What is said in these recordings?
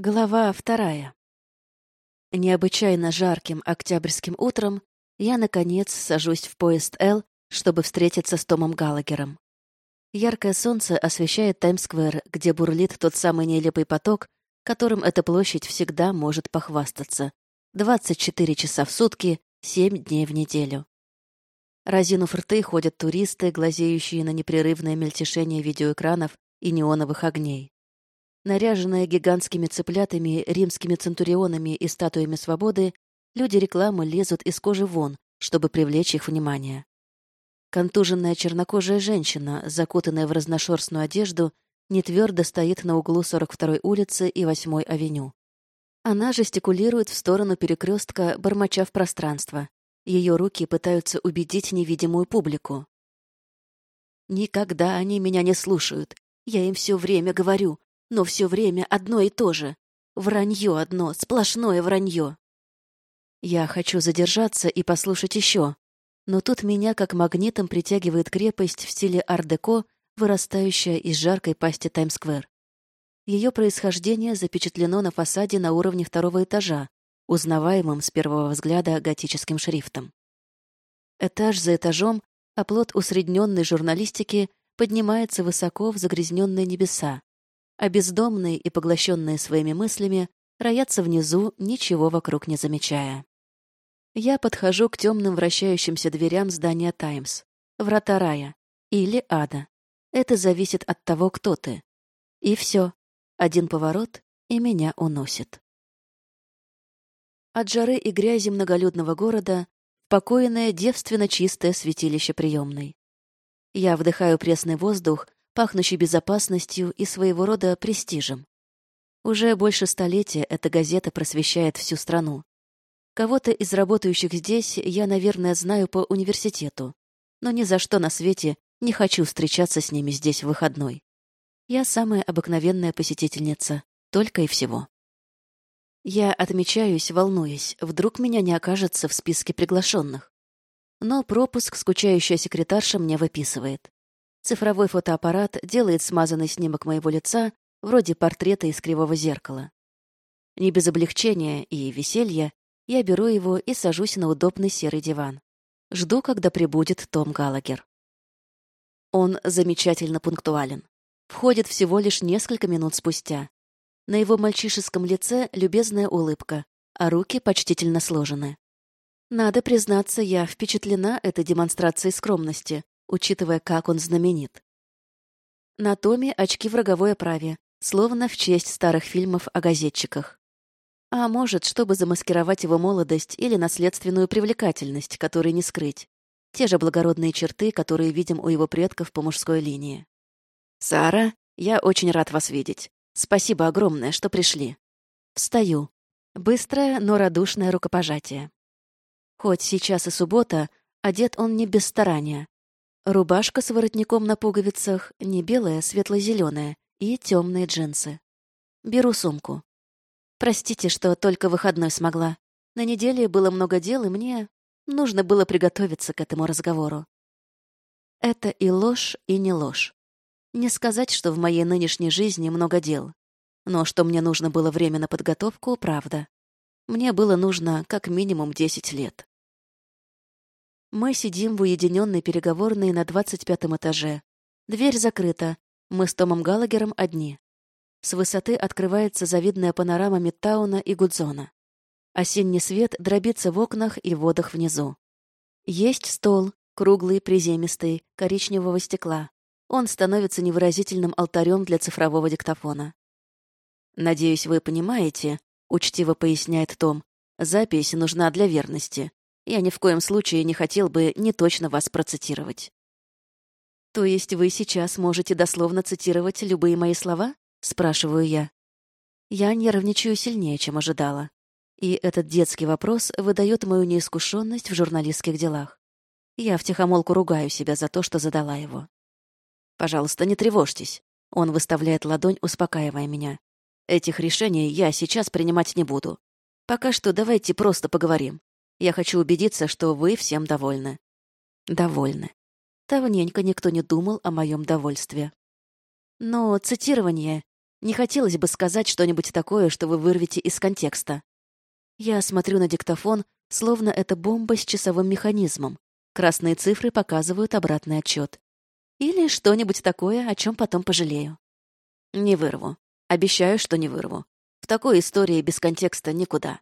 Глава вторая. Необычайно жарким октябрьским утром я, наконец, сажусь в поезд «Л», чтобы встретиться с Томом Галагером. Яркое солнце освещает Таймс-сквер, где бурлит тот самый нелепый поток, которым эта площадь всегда может похвастаться. 24 часа в сутки, 7 дней в неделю. Разинув рты ходят туристы, глазеющие на непрерывное мельтешение видеоэкранов и неоновых огней. Наряженные гигантскими цыплятами, римскими центурионами и статуями свободы, люди рекламы лезут из кожи вон, чтобы привлечь их внимание. Контуженная чернокожая женщина, закутанная в разношерстную одежду, нетвердо стоит на углу 42-й улицы и 8-й авеню. Она жестикулирует в сторону перекрестка, бормоча в пространство. Ее руки пытаются убедить невидимую публику. «Никогда они меня не слушают. Я им все время говорю. Но все время одно и то же. Вранье одно, сплошное вранье. Я хочу задержаться и послушать еще. Но тут меня как магнитом притягивает крепость в стиле ар-деко, вырастающая из жаркой пасти Таймс-сквер. Ее происхождение запечатлено на фасаде на уровне второго этажа, узнаваемым с первого взгляда готическим шрифтом. Этаж за этажом, оплот усредненной журналистики, поднимается высоко в загрязненные небеса, а бездомные и поглощенные своими мыслями роятся внизу, ничего вокруг не замечая. Я подхожу к темным вращающимся дверям здания «Таймс», врата рая или ада. Это зависит от того, кто ты. И все. Один поворот, и меня уносит. От жары и грязи многолюдного города покойное, девственно чистое святилище приемной. Я вдыхаю пресный воздух, пахнущий безопасностью и своего рода престижем. Уже больше столетия эта газета просвещает всю страну. Кого-то из работающих здесь я, наверное, знаю по университету, но ни за что на свете не хочу встречаться с ними здесь в выходной. Я самая обыкновенная посетительница, только и всего. Я отмечаюсь, волнуясь, вдруг меня не окажется в списке приглашенных. Но пропуск скучающая секретарша мне выписывает. Цифровой фотоаппарат делает смазанный снимок моего лица, вроде портрета из кривого зеркала. Не без облегчения и веселья я беру его и сажусь на удобный серый диван. Жду, когда прибудет Том Галагер. Он замечательно пунктуален. Входит всего лишь несколько минут спустя. На его мальчишеском лице любезная улыбка, а руки почтительно сложены. Надо признаться, я впечатлена этой демонстрацией скромности, учитывая, как он знаменит. На Томе очки в роговой оправе, словно в честь старых фильмов о газетчиках. А может, чтобы замаскировать его молодость или наследственную привлекательность, которой не скрыть. Те же благородные черты, которые видим у его предков по мужской линии. «Сара, я очень рад вас видеть. Спасибо огромное, что пришли». Встаю. Быстрое, но радушное рукопожатие. Хоть сейчас и суббота, одет он не без старания. Рубашка с воротником на пуговицах, не белая, светло-зеленая, и темные джинсы. Беру сумку. Простите, что только выходной смогла. На неделе было много дел, и мне нужно было приготовиться к этому разговору. Это и ложь, и не ложь. Не сказать, что в моей нынешней жизни много дел. Но что мне нужно было время на подготовку, правда. Мне было нужно как минимум 10 лет. Мы сидим в уединенной переговорной на 25 этаже. Дверь закрыта. Мы с Томом Галагером одни. С высоты открывается завидная панорама Мидтауна и Гудзона. Осенний свет дробится в окнах и водах внизу. Есть стол, круглый, приземистый, коричневого стекла. Он становится невыразительным алтарем для цифрового диктофона. «Надеюсь, вы понимаете», — учтиво поясняет Том, «запись нужна для верности. Я ни в коем случае не хотел бы неточно вас процитировать. То есть вы сейчас можете дословно цитировать любые мои слова? Спрашиваю я. Я нервничаю сильнее, чем ожидала. И этот детский вопрос выдает мою неискушенность в журналистских делах. Я втихомолку ругаю себя за то, что задала его. «Пожалуйста, не тревожьтесь». Он выставляет ладонь, успокаивая меня. «Этих решений я сейчас принимать не буду. Пока что давайте просто поговорим. Я хочу убедиться, что вы всем довольны. Довольны. Давненько никто не думал о моем довольстве. Но цитирование Не хотелось бы сказать что-нибудь такое, что вы вырвете из контекста. Я смотрю на диктофон, словно это бомба с часовым механизмом. Красные цифры показывают обратный отчет. Или что-нибудь такое, о чем потом пожалею. Не вырву. Обещаю, что не вырву. В такой истории без контекста никуда.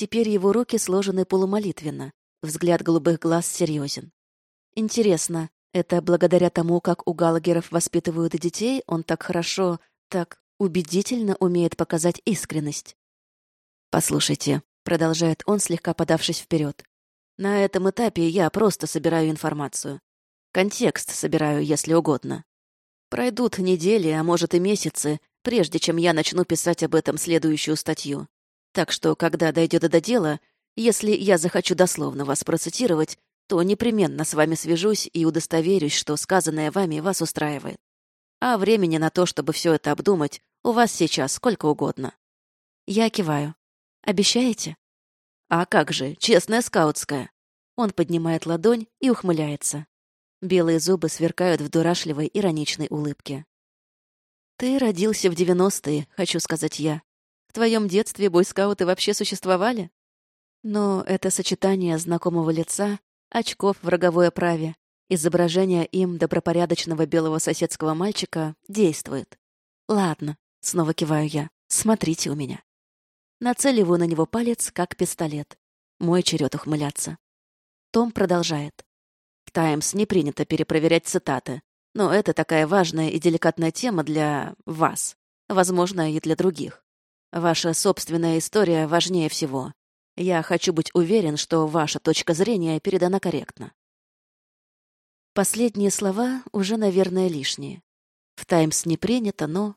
Теперь его руки сложены полумолитвенно, взгляд голубых глаз серьезен. Интересно, это благодаря тому, как у Галагеров воспитывают детей, он так хорошо, так убедительно умеет показать искренность. «Послушайте», — продолжает он, слегка подавшись вперед, «на этом этапе я просто собираю информацию. Контекст собираю, если угодно. Пройдут недели, а может и месяцы, прежде чем я начну писать об этом следующую статью. Так что, когда дойдет до дела, если я захочу дословно вас процитировать, то непременно с вами свяжусь и удостоверюсь, что сказанное вами вас устраивает. А времени на то, чтобы все это обдумать, у вас сейчас сколько угодно. Я киваю. Обещаете? А как же, честная скаутская. Он поднимает ладонь и ухмыляется. Белые зубы сверкают в дурашливой, ироничной улыбке. «Ты родился в девяностые, хочу сказать я. В твоем детстве бойскауты вообще существовали?» Но это сочетание знакомого лица, очков в роговой оправе, изображение им добропорядочного белого соседского мальчика действует. «Ладно», — снова киваю я, — «смотрите у меня». Нацеливаю на него палец, как пистолет. Мой черед ухмыляться. Том продолжает. «Таймс» не принято перепроверять цитаты. Но это такая важная и деликатная тема для вас. Возможно, и для других. Ваша собственная история важнее всего. Я хочу быть уверен, что ваша точка зрения передана корректно. Последние слова уже, наверное, лишние. В «Таймс» не принято, но...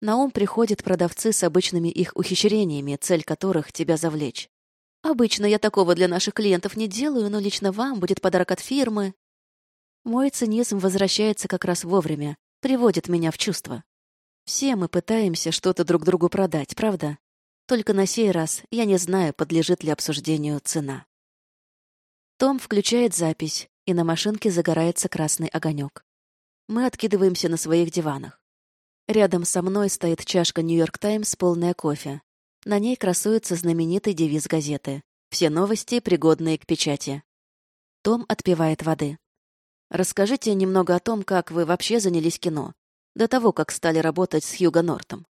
На ум приходят продавцы с обычными их ухищрениями, цель которых — тебя завлечь. Обычно я такого для наших клиентов не делаю, но лично вам будет подарок от фирмы. Мой цинизм возвращается как раз вовремя, приводит меня в чувство. Все мы пытаемся что-то друг другу продать, правда? Только на сей раз я не знаю, подлежит ли обсуждению цена. Том включает запись, и на машинке загорается красный огонек. Мы откидываемся на своих диванах. Рядом со мной стоит чашка «Нью-Йорк Таймс», полная кофе. На ней красуется знаменитый девиз газеты «Все новости, пригодные к печати». Том отпивает воды. «Расскажите немного о том, как вы вообще занялись кино, до того, как стали работать с Хьюго Нортом».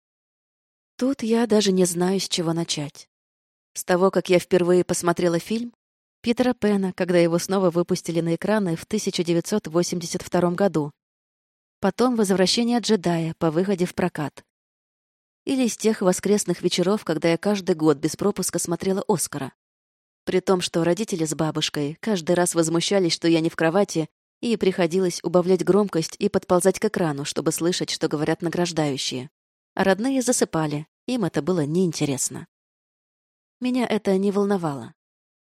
Тут я даже не знаю, с чего начать. С того, как я впервые посмотрела фильм Питера Пэна, когда его снова выпустили на экраны в 1982 году. Потом «Возвращение джедая» по выходе в прокат. Или из тех воскресных вечеров, когда я каждый год без пропуска смотрела «Оскара». При том, что родители с бабушкой каждый раз возмущались, что я не в кровати, и приходилось убавлять громкость и подползать к экрану, чтобы слышать, что говорят награждающие. А родные засыпали, им это было неинтересно. Меня это не волновало.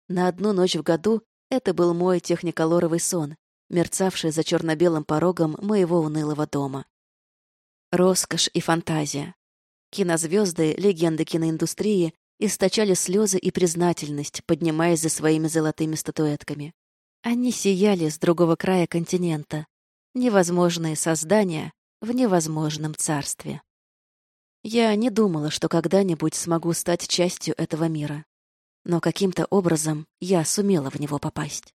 На одну ночь в году это был мой техниколоровый сон, мерцавший за черно-белым порогом моего унылого дома. Роскошь и фантазия. Кинозвезды, легенды киноиндустрии источали слезы и признательность, поднимаясь за своими золотыми статуэтками. Они сияли с другого края континента. Невозможные создания в невозможном царстве. Я не думала, что когда-нибудь смогу стать частью этого мира. Но каким-то образом я сумела в него попасть.